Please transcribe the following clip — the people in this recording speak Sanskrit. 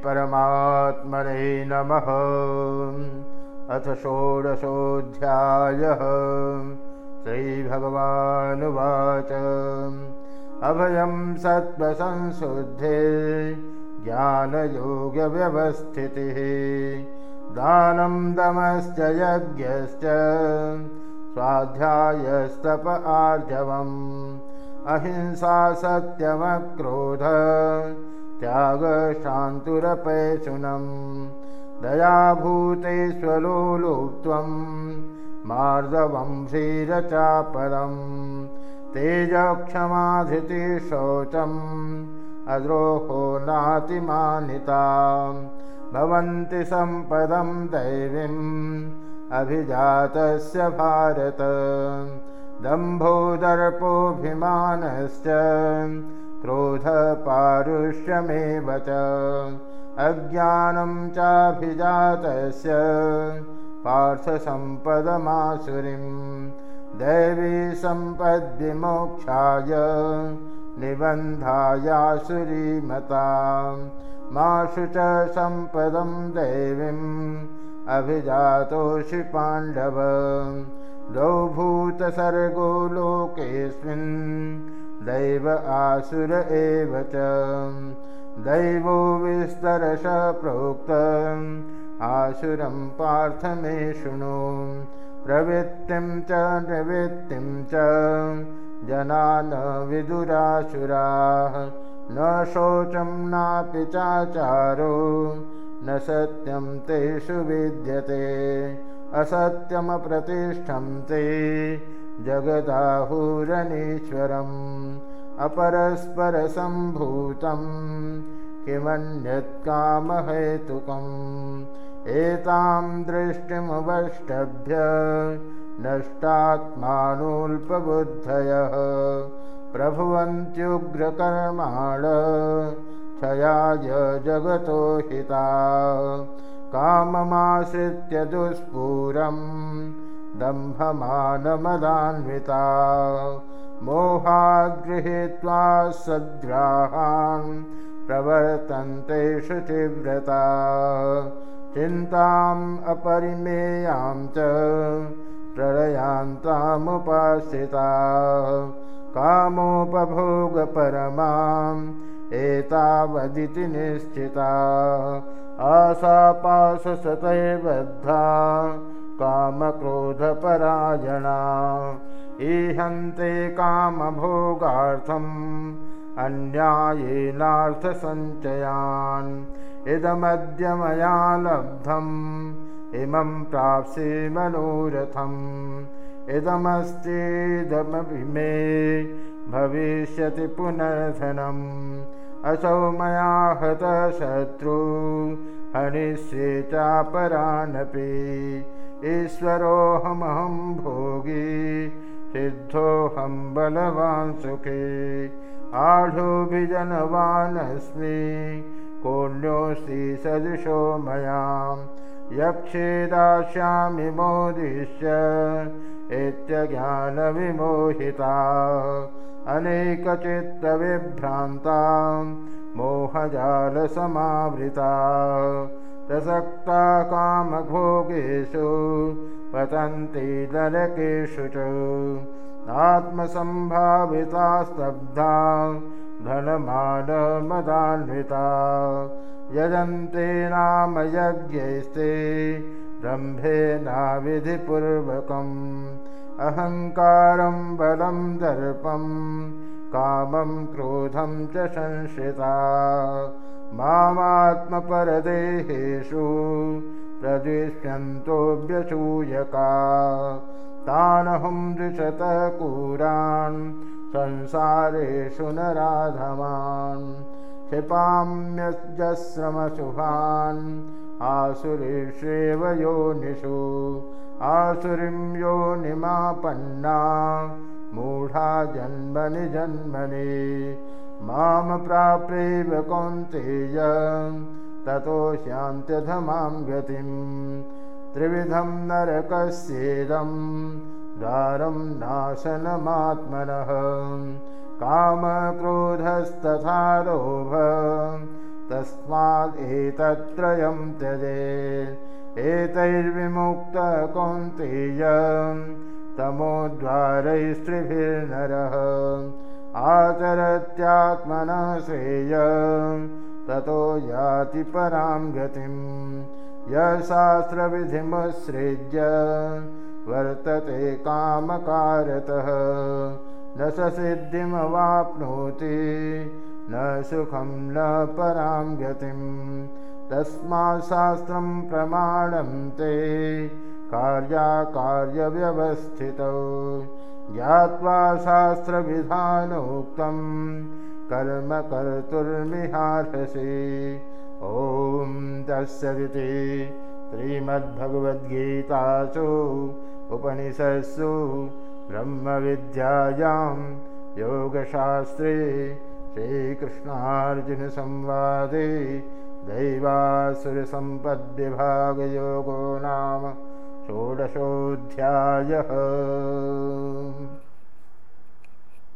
श्रीपरमात्मने नमः। अथ षोडशोऽध्यायः। श्रीभगवानुवाच। अभयं सत्त्वसंशुद्धे ज्ञानयोगव्यवस्थितिः दानं दमश्च यज्ञश्च स्वाध्यायस्तप आर्जवम्। अहिंसा सत्यमक्रोध त्यागशान्तुरपैशुनम् दयाभूतेष्वलोलुप्त्वम् मार्दवं क्षीरचापरम् तेजक्षमाधृतिशौचम् अद्रोहो नातिमानिता भवन्ति सम्पदं दैवीम् अभिजातस्य भारत दम्भोदर्पोऽभिमानश्च क्रोधपारुष्यमेव च। अज्ञानं चाभिजातस्य पार्थसम्पदमासुरीं। दैवी सम्पद्विमोक्षाय निबन्धायासुरीमता। माशु च सम्पदं दैवीम् अभिजातोऽसि पाण्डव। द्वौ भूतसर्गो लोकेऽस्मिन् दैव आसुर एव च। दैवो विस्तरश प्रोक्त। आसुरं पार्थ मे शृणु। प्रवृत्तिं च निवृत्तिं च। जना न विदुरासुराः। न शोचं नापि चाचारो। न सत्यं तेषु विद्यते। असत्यमप्रतिष्ठं ते जगदाहुरनीश्वरम् अपरस्परसम्भूतं किमन्यत्कामहेतुकम् एतां दृष्टिमवष्टभ्य नष्टात्मानोऽल्पबुद्धयः प्रभुवन्त्युग्रकर्माण जगतो हिता काममाश्रित्य दुष्पूरम् दम्भमानमदान्विता। मोहाद्गृहीत्वा सद्ग्राहान् प्रवर्तन्ते शुचिव्रता। चिन्ताम् अपरिमेयां च प्रलयान्तामुपाश्रिता। कामोपभोगपरमाम् एतावदिति निश्चिता। आशापाशसतये बद्धा कामक्रोधपरायणा। ईहन्ते कामभोगार्थम् अन्यायेनार्थसञ्चयान्। इदमद्य मया लब्धम्। इमं प्राप्स्ये मनोरथम्। इदमस्तीदमपि मे भविष्यति पुनर्धनम्। असौ मया हतशत्रु हनिष्ये चापरानपि ईश्वरोऽहमहं भोगी सिद्धोऽहं बलवान् सुखे आढोभिजनवानस्मि कोऽन्योऽस्ति सदृशो मया। यक्षे दास्यामि मोदिश्य इत्यज्ञानविमोहिता अनेकचित्तविभ्रान्ता मोहजालसमावृता प्रसक्ता कामभोगेषु पतन्ति नरकेषु च। आत्मसम्भाविता स्तब्धा धनमानमदान्विता। यजन्ते नाम यज्ञैस्ते ब्रह्मेनाविधिपूर्वकम् अहङ्कारं बलं दर्पं कामं क्रोधं च संश्रिता मामात्मपरदेहेषु प्रदिश्यन्तोऽभ्यसूयका तानहं द्विशतकूरान् संसारेषु न राधवान् क्षिपाम्यजस्रमशुभान् आसुरेष्वेव योनिषु। आसुरीं योनिमापन्ना मूढा जन्मनि जन्मनि मां प्राप्यैव कौन्तेय। ततो शान्त्यधमां गतिं। त्रिविधं नरकस्येदं। द्वारं नाशनमात्मनः। कामक्रोधस्तथा लोभ तस्मादेतत्त्रयं त्यजे। एतैर्विमुक्तकौन्तेय। तमोद्वारैस्त्रिभिर्नरः आचरत्यात्मनः श्रेय। ततो याति परां गतिं। यशास्त्रविधिमुत्सृज्य वर्तते कामकारतः। न स सिद्धिमवाप्नोति न सुखं न परां गतिं। तस्मात् शास्त्रं प्रमाणं ते कार्याकार्यव्यवस्थितौ ज्ञात्वा शास्त्रविधानोक्तं कर्म कर्तुर्मिहार्हसि। ॐ तस्सदिति श्रीमद्भगवद्गीतासु उपनिषत्सु ब्रह्मविद्यायां योगशास्त्रे श्रीकृष्णार्जुनसंवादे दैवासुरसम्पद्विभागयोगो नाम षोडशोऽध्यायः